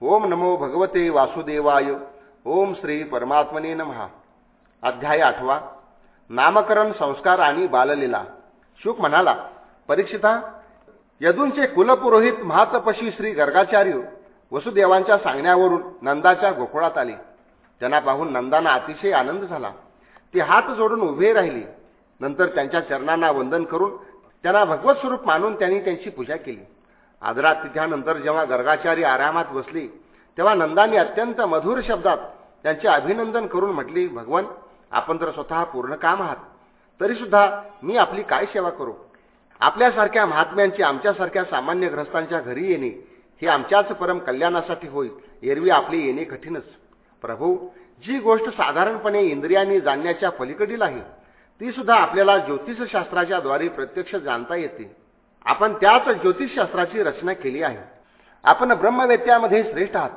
ओम नमो भगवते वासुदेवाय. ओम श्री परमात्मने नमहा अध्याय आठवा. नामकरण संस्कार आणि बाललीला. शुक म्हणाला परीक्षिता यदूंचे कुलपुरोहित महातपशी श्री गर्गाचार्य वसुदेवांच्या सांगण्यावरून नंदाच्या गोकुळात आले. त्यांना पाहून नंदांना अतिशय आनंद झाला. ते हात जोडून उभे राहिले. नंतर त्यांच्या चरणांना वंदन करून त्यांना भगवत स्वरूप मानून त्यांनी त्यांची पूजा केली. आदरात तिथ्यानंतर जेव्हा गर्गाचारी आरामात बसली तेव्हा नंदांनी अत्यंत मधुर शब्दात त्यांचे अभिनंदन करून म्हटली भगवान आपण तर स्वतः पूर्ण काम आहात. तरीसुद्धा मी आपली काय सेवा करू? आपल्यासारख्या महात्म्यांची आमच्यासारख्या सामान्य ग्रस्तांच्या घरी येणे हे आमच्याच परम कल्याणासाठी होईल एरवी आपले येणे कठीणच. प्रभू जी गोष्ट साधारणपणे इंद्रियांनी जाणण्याच्या पलीकडील आहे ती सुद्धा आपल्याला ज्योतिषशास्त्राच्या द्वारे प्रत्यक्ष जाणता येते. आपण त्याच ज्योतिषशास्त्राची रचना केली आहे. आपण ब्रह्मवेत्यामध्ये श्रेष्ठ आहात.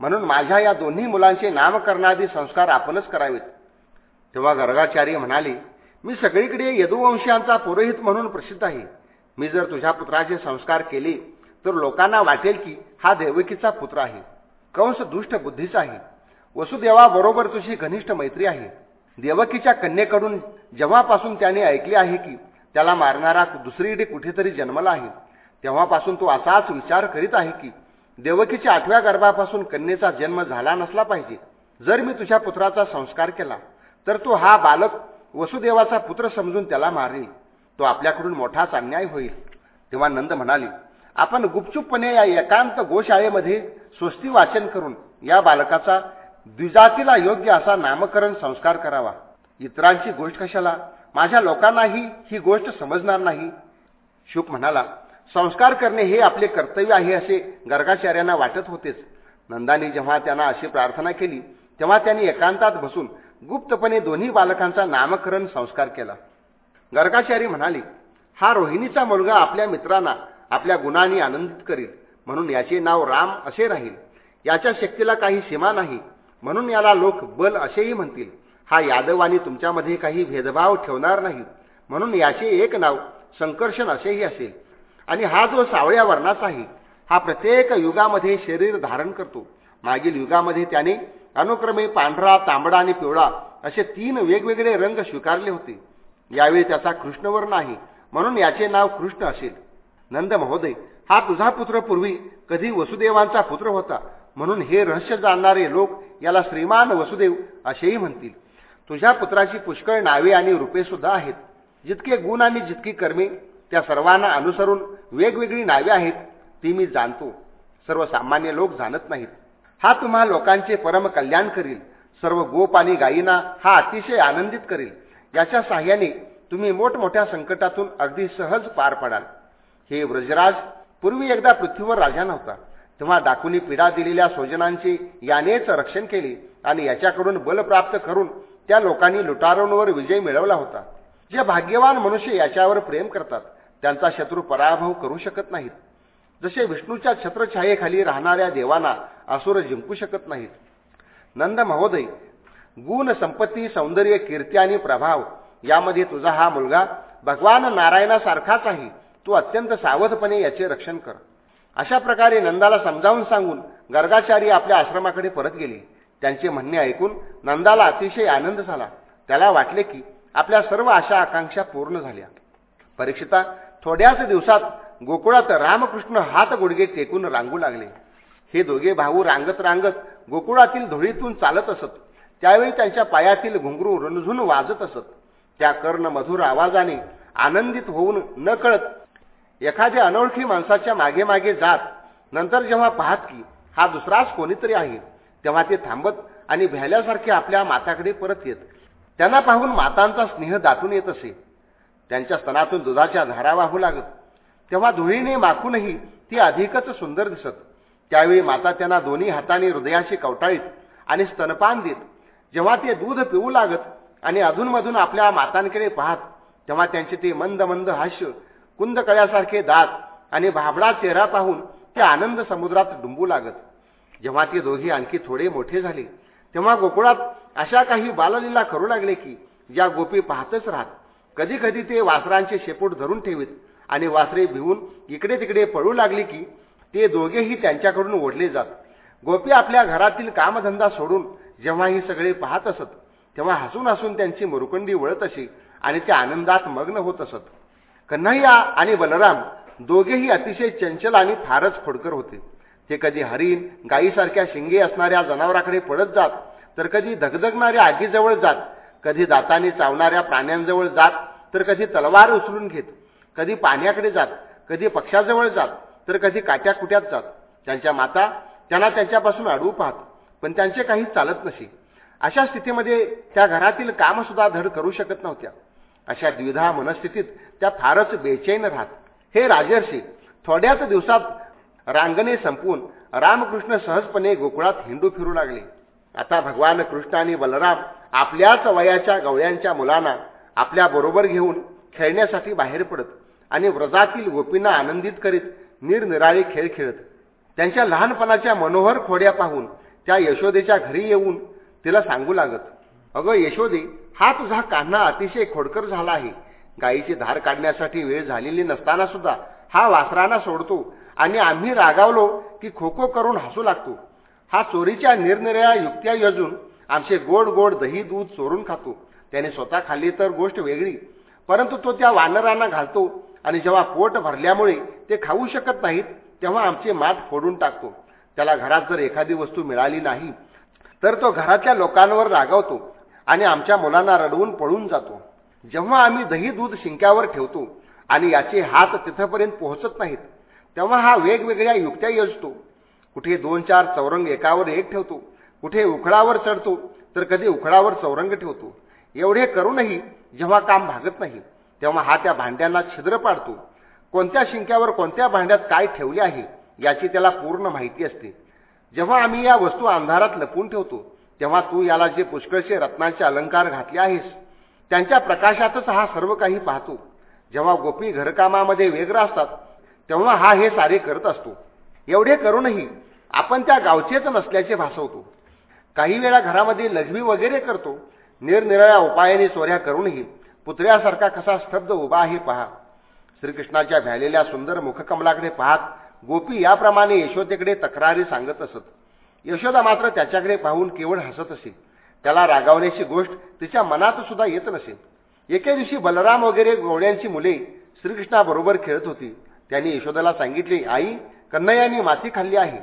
म्हणून माझ्या या दोन्ही मुलांचे नामकरणादी संस्कार आपणच करावेत. तेव्हा गर्गाचार्य म्हणाले मी सगळीकडे यदुवंशांचा पुरोहित म्हणून प्रसिद्ध आहे. मी जर तुझ्या पुत्राचे संस्कार केले तर लोकांना वाटेल की हा देवकीचा पुत्र आहे. कंस दुष्ट बुद्धीचा आहे. वसुदेवाबरोबर तुझी घनिष्ठ मैत्री आहे. देवकीच्या कन्येकडून जेव्हापासून त्याने ऐकले आहे की त्याला मारणारा दुसरीकडे कुठेतरी जन्मला आहे. तेव्हापासून तो असाच विचार करीत आहे की देवकीच्या आठव्या गर्भापासून कन्येचा जन्म झाला नसला पाहिजे. जर मी तुझ्या पुत्राचा संस्कार केला तर तो हा बालक वसुदेवाचा पुत्र समजून त्याला मारेल. तो आपल्याकडून मोठाच अन्याय होईल. तेव्हा नंद म्हणाले आपण गुपचूपपणे या एकांत गोशाळेमध्ये स्वस्ती वाचन करून या बालकाचा द्विजातीला योग्य असा नामकरण संस्कार करावा. इतरांची गोष्ट कशाला? माझ्या लोकांनाही ही गोष्ट समजणार नाही. शुक म्हणाला संस्कार करणे हे आपले कर्तव्य आहे असे गर्गाचार्यांना वाटत होतेच. नंदानी जेव्हा त्यांना अशी प्रार्थना केली तेव्हा त्यांनी एकांतात बसून गुप्तपणे दोन्ही बालकांचा नामकरण संस्कार केला. गर्गाचारी म्हणाले हा रोहिणीचा मुलगा आपल्या मित्रांना आपल्या गुणांनी आनंदित करील. म्हणून याचे नाव राम असे राहील. याच्या शक्तीला काही सीमा नाही. म्हणून याला लोक बल असेही म्हणतील. हा यादव आणि तुमच्यामध्ये काही भेदभाव ठेवणार नाही म्हणून याचे एक नाव संकर्षण असेही असेल. आणि हा जो सावळ्या वर्णाचा आहे हा प्रत्येक युगामध्ये शरीर धारण करतो. मागील युगामध्ये त्याने अनुक्रमे पांढरा तांबडा आणि पिवळा असे तीन वेगवेगळे रंग स्वीकारले होते. यावेळी त्याचा कृष्णवर्ण आहे म्हणून याचे नाव कृष्ण असेल. नंद महोदय हा तुझा पुत्र पूर्वी कधी वसुदेवांचा पुत्र होता? म्हणून हे रहस्य जाणणारे लोक याला श्रीमान वसुदेव असेही म्हणतील. तुझ्या पुत्राची पुष्कळ नावे आणि रूपे सुद्धा आहेत. जितके गुण आणि जितकी कर्मे त्या सर्वांना अनुसरून वेगवेगळी नावे आहेत ती मी जाणतो. सर्वसामान्य लोक जाणत नाहीत. हा तुम्हा लोकांचे परम कल्याण करील. सर्व गोप आणि गायींना हा अतिशय आनंदित करील. याच्या साह्याने तुम्ही मोठमोठ्या संकटातून अगदी सहज पार पडाल. हे व्रजराज पूर्वी एकदा पृथ्वीवर राजा नव्हता. तेव्हा डाकुनी पीडा दिलेल्या स्वजनांचे यानेच रक्षण केले आणि याच्याकडून बल प्राप्त करून त्या लोकांनी लुटारूंवर विजय मिळवला होता. जे भाग्यवान मनुष्य याच्यावर प्रेम करतात त्यांचा शत्रू पराभव करू शकत नाहीत. जसे विष्णूच्या छत्रछायेखाली राहणाऱ्या देवांना असुर जिंकू शकत नाहीत. नंद महोदय गुण संपत्ती सौंदर्य कीर्ती आणि प्रभाव यामध्ये तुझा हा मुलगा भगवान नारायणासारखाच आहे. तू अत्यंत सावधपणे याचे रक्षण कर. अशा प्रकारे नंदाला समजावून सांगून गर्गाचार्य आपल्या आश्रमाकडे परत गेले. त्यांचे म्हणणे ऐकून नंदाला अतिशय आनंद झाला. त्याला वाटले की आपल्या सर्व आशा आकांक्षा पूर्ण झाल्या. परीक्षिता थोड्याच दिवसात गोकुळात रामकृष्ण हात गुडगे टेकून रांगू लागले. हे दोघे भाऊ रांगत रांगत गोकुळातील धुळीतून चालत असत. त्यावेळी त्यांच्या पायातील घुंगरू रणझून वाजत असत. त्या कर्ण मधुर आवाजाने आनंदित होऊन न कळत एखाद्या अनोळखी माणसाच्या मागे मागे जात नंतर जेव्हा पाहत की हा दुसराच कोणीतरी आहे. तेव्हा ते थांबत आणि भ्याल्यासारखे आपल्या माताकडे परत येत. त्यांना पाहून मातांचा स्नेह दाटून येत असे. त्यांच्या स्तनातून दुधाच्या धारा वाहू लागत. तेव्हा धुळीने माखूनही ती अधिकच सुंदर दिसत. त्यावेळी माता त्यांना दोन्ही हाताने हृदयाशी कवटाळीत आणि स्तनपान देत. जेव्हा ते दूध पिऊ लागत आणि अधूनमधून आपल्या मातांकडे पाहत तेव्हा त्यांचे ते मंद मंद हास्य कुंदकळ्यासारखे दात आणि भाबडा चेहरा पाहून ते आनंद समुद्रात डुंबू लागत. जेव्हा ते दोघे आणखी थोडे मोठे झाले तेव्हा गोकुळात अशा काही बाललीला करू लागले की ज्या गोपी पाहतच राहत. कधी कधी ते वासरांचे शेपूट धरून ठेवीत आणि वासरे भिवून इकडे तिकडे पळू लागली की ते दोघेही त्यांच्याकडून ओढले जात. गोपी आपल्या घरातील कामधंदा सोडून जेव्हा ही सगळे पाहत असत तेव्हा हसून हसून त्यांची मुरुकंडी वळत असे आणि ते आनंदात मग्न होत असत. कन्हैया आणि बलराम दोघेही अतिशय चंचल आणि फारच खोडकर होते. ते कधी हरिण गायीसारख्या शिंगे असणाऱ्या जनावराकडे पडत जात तर कधी धगधगणाऱ्या आगीजवळ जात कधी दाताने चावणाऱ्या प्राण्यांजवळ जात तर कधी तलवार उचलून घेत कधी पाण्याकडे जात कधी पक्षाजवळ जात तर कधी काट्या कुट्यात जात. त्यांच्या माता त्यांना त्यांच्यापासून अडवू पाहत पण त्यांचे काही चालत नसे. अशा स्थितीमध्ये त्या घरातील कामसुद्धा धड करू शकत नव्हत्या. अशा द्विधा मनस्थितीत त्या फारच बेचैन राहत. हे राजर्षी थोड्याच दिवसात रांगणे संपून रामकृष्ण सहजपणे गोकुळात हिंडू फिरू लागले. आता भगवान कृष्ण आणि बलराम आपल्याच वयाच्या गवळ्यांच्या मुलांना आपल्या बरोबर घेऊन खेळण्यासाठी बाहेर पडत आणि व्रजातील गोपींना आनंदित करीत निरनिराळे खेळ खेळत. त्यांच्या लहानपणाच्या मनोहर खोड्या पाहून त्या यशोदेच्या घरी येऊन तिला सांगू लागत अगं यशोदे हा तुझा कान्हा अतिशय खोडकर झाला आहे. गायीची धार काढण्यासाठी वेळ झालेली नसताना सुद्धा हा वासराना सोडतो आणि आम्ही रागावलो की खो खो करून हसू लागतो. हा चोरीच्या निरनिराळ्या युक्त्या योजून आमचे गोड गोड दही दूध चोरून खातो. त्याने स्वतः खाल्ली तर गोष्ट वेगळी. परंतु तो त्या वानरांना घालतो आणि जेव्हा पोट भरल्यामुळे ते खाऊ शकत नाहीत तेव्हा आमचे माठ फोडून टाकतो. त्याला घरात जर एखादी वस्तू मिळाली नाही तर तो घरातल्या लोकांवर रागावतो आणि आमच्या मुलांना रडवून पळून जातो. जेव्हा आम्ही दही दूध शिंक्यावर ठेवतो आणि याचे हात तिथपर्यंत पोहोचत नाहीत तेव्हा हा वेगवेगळ्या युक्त्या योजतो. कुठे दोन चार चौरंग एकावर एक ठेवतो. कुठे उखळावर चढतो. तर कधी उखळावर चौरंग ठेवतो. एवढे करूनही जेव्हा काम भागत नाही तेव्हा हा त्या भांड्यांना छिद्र पाडतो. कोणत्या शिंक्यावर कोणत्या भांड्यात काय ठेवले आहे याची त्याला पूर्ण माहिती असते. जेव्हा आम्ही या वस्तू अंधारात लपून ठेवतो तेव्हा तू याला जे पुष्कळचे रत्नांचे अलंकार घातले आहेस त्यांच्या प्रकाशातच हा सर्व काही पाहतो. जेव्हा गोपी घरकामामध्ये वेगळा असतात तेव्हा हा हे सारे करत असतो. एवढे करूनही आपण त्या गावचेच नसल्याचे भासवतो. काही वेळा घरामध्ये लघवी वगैरे करतो. निरनिराळ्या उपायाने चोऱ्या करूनही पुतळ्यासारखा कसा स्तब्ध उभा आहे पहा. श्रीकृष्णाच्या भ्यालेल्या सुंदर मुखकमलाकडे पाहत गोपी याप्रमाणे यशोदेकडे तक्रारी सांगत असत. यशोदा मात्र त्याच्याकडे पाहून केवळ हसत असे. त्याला रागावण्याची गोष्ट तिच्या मनात सुद्धा येत नसे. एके दिवशी बलराम वगैरे गोवड्यांची मुले श्रीकृष्णाबरोबर खेळत होती. त्यांनी यशोदेला सांगितले आई कन्हैयानी माती खाल्ली आहे.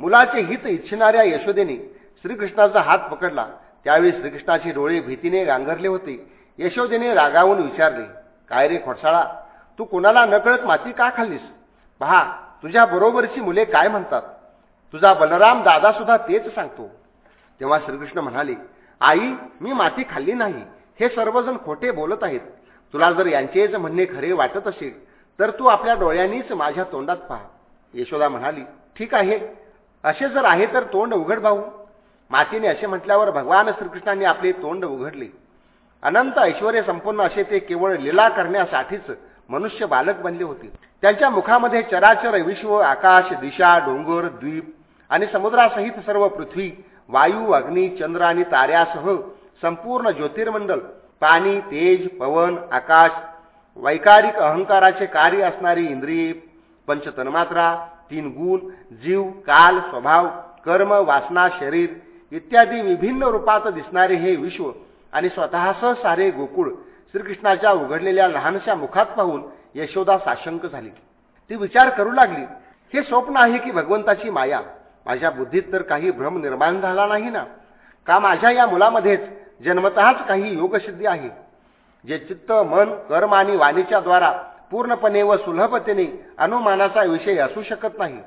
मुलाचे हित इच्छिणाऱ्या यशोदेने श्रीकृष्णाचा हात पकडला. त्यावेळी श्रीकृष्णाचे डोळे भीतीने गांगरले होते. यशोदेने रागावून विचारले काय रे खोडसाळा तू कोणाला नकळत माती का खाल्लीस? पहा तुझ्या बरोबरची मुले काय म्हणतात? तुझा बलराम दादा सुद्धा तेच सांगतो. तेव्हा श्रीकृष्ण म्हणाले आई मी माती खाल्ली नाही. हे सर्वजण खोटे बोलत आहेत. तुला जर यांचेच म्हणणे खरे वाटत असेल तर तू आपल्या डोळ्यांनीच माझ्या तोंडात पहा. यशोदा म्हणाली ठीक आहे. असे जर आहे तर तोंड उघड भाऊ. मातीने असे म्हटल्यावर भगवान श्रीकृष्णांनी आपले तोंड उघडले. अनंत ऐश्वर संपूर्ण असे ते केवळ लीला करण्यासाठीच मनुष्य बालक बनले होते. त्यांच्या मुखामध्ये चराचर विश्व आकाश दिशा डोंगर द्वीप आणि समुद्रासहित सर्व पृथ्वी वायू अग्नी चंद्र आणि ताऱ्यासह संपूर्ण ज्योतिर्मंडल पाणी तेज पवन आकाश वैकारिक अहंकाराचे कार्य असणारी इंद्रिये पंचतन्मात्रा तीन गुण जीव काल स्वभाव कर्म वासना शरीर इत्यादी विभिन्न रूपात दिसणारे हे विश्व आणि स्वतःसह सारे गोकुळ श्रीकृष्णाच्या उघडलेल्या लहानशा मुखात पाहून यशोदा साशंक झाली. ती विचार करू लागली हे स्वप्न आहे की भगवंताची माया? माझ्या बुद्धीत तर काही भ्रम निर्माण झाला नाही ना? का माझ्या या मुलामध्येच जन्मतःच काही योगसिद्धी आहे? जे चित्त मन कर्म आणि वाणीच्या द्वारा पूर्णपणे व सुलभतेने अनुमानाचा विषय असू शकत नाही.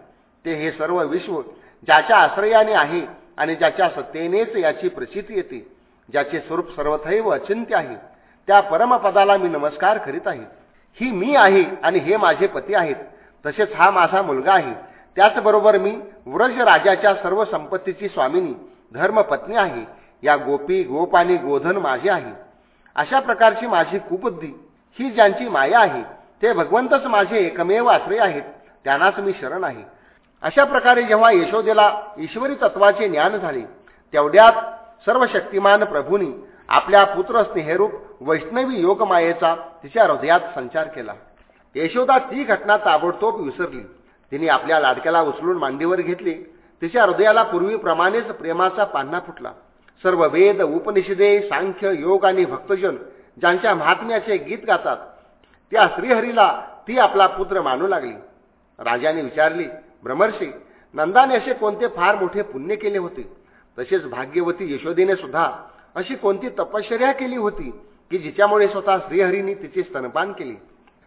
ते हे सर्व विश्व ज्याच्या आश्रयाने आहे आणि ज्याच्या सत्तेनेच याची प्रसिद्धी येते ज्याचे स्वरूप सर्वथैव अचिंत्य आहे त्या परमपदाला मी नमस्कार करीत आहे. ही मी आहे आणि हे माझे पती आहेत. तसेच हा माझा मुलगा आहे. त्याचबरोबर मी व्रज राजाच्या सर्व संपत्तीची स्वामिनी धर्मपत्नी आहे. या गोपी गोप आणि गोधन माझे आहे. अशा प्रकारची माझी कुबुद्धी ही ज्यांची माया आहे ते भगवंतच माझे एकमेव आश्रय आहेत त्यांनाच मी शरण आहे. अशा प्रकारे जेव्हा यशोदेला ईश्वरी तत्वाचे ज्ञान झाले तेवढ्यात सर्व शक्तिमान प्रभूंनी आपल्या पुत्र स्नेहरूप वैष्णवी योगमायेचा तिच्या हृदयात संचार केला. यशोदा ती घटना ताबडतोब विसरली. तिने आपल्या लाडक्याला उचलून मांडीवर घेतले. तिच्या हृदयाला पूर्वीप्रमाणेच प्रेमाचा पान्हा फुटला. सर्व वेद उपनिषदे सांख्य योग आणि भक्तजन ज्यांच्या महात्म्याचे गीत गातात त्या श्रीहरीला ती आपला पुत्र मानू लागली. राजाने विचारली ब्रह्मर्षी नंदाने असे कोणते फार मोठे पुण्य केले होते? तसेच भाग्यवती यशोदेने सुद्धा अशी कोणती तपश्चर्या केली होती की जिच्यामुळे स्वतः श्रीहरीने तिचे स्तनपान केले?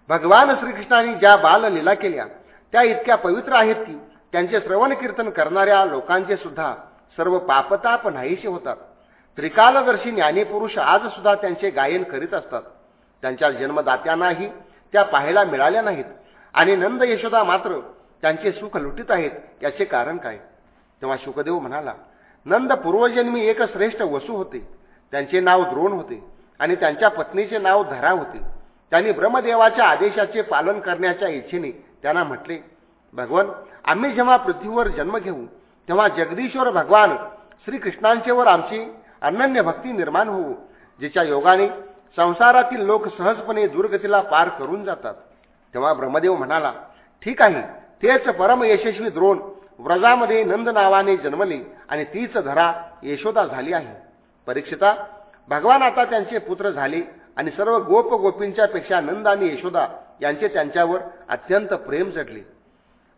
भगवान श्रीकृष्णाने ज्या बाललीला केल्या त्या इतक्या पवित्र आहेत की त्यांचे श्रवण कीर्तन करणाऱ्या लोकांचे सुद्धा सर्व पापताप नाहीसे होतात. त्रिकालदर्शी ज्ञानीपुरुष आज सुद्धा त्यांचे गायन करीत असतात. त्यांच्या जन्मदात्यांनाही त्या पाहायला मिळाल्या नाहीत. आणि नंद यशोदा मात्र त्यांचे सुख लुटीत आहेत याचे कारण काय? तेव्हा शुकदेव म्हणाला नंद पूर्वजन्मी एक श्रेष्ठ वसू होते. त्यांचे नाव द्रोण होते आणि त्यांच्या पत्नीचे नाव धरा होते. त्यांनी ब्रह्मदेवाच्या आदेशाचे पालन करण्याच्या इच्छेने त्यांना म्हटले भगवान आम्ही जेव्हा पृथ्वीवर जन्म घेऊ तेव्हा जगदीश्वर भगवान श्रीकृष्णांचेवर आमची अनन्य भक्ती निर्माण होऊ जिच्या योगाने संसारातील लोक सहजपणे दुर्गतीला पार करून जातात. तेव्हा ब्रह्मदेव म्हणाला ठीक आहे तेच परम यशस्वी द्रोण व्रजामध्ये नंद नावाने जन्मले आणि तीच धरा यशोदा झाली आहे. परीक्षिता भगवान आता त्यांचे पुत्र झाले आणि सर्व गोप गोपींच्या पेक्षा नंद आणि यशोदा यांचे त्यांच्यावर अत्यंत प्रेम जडले.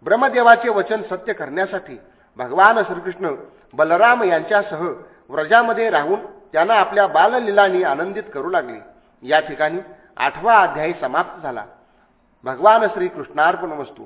ब्रह्मदेवाचे वचन सत्य करण्यासाठी भगवान श्रीकृष्ण बलराम यांच्यासह व्रजामध्ये राहून त्यांना आपल्या बाललीलांनी आनंदित करू लागले. या ठिकाणी आठवा अध्यायी समाप्त झाला. भगवान श्रीकृष्णार्पण वस्तू.